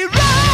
me right.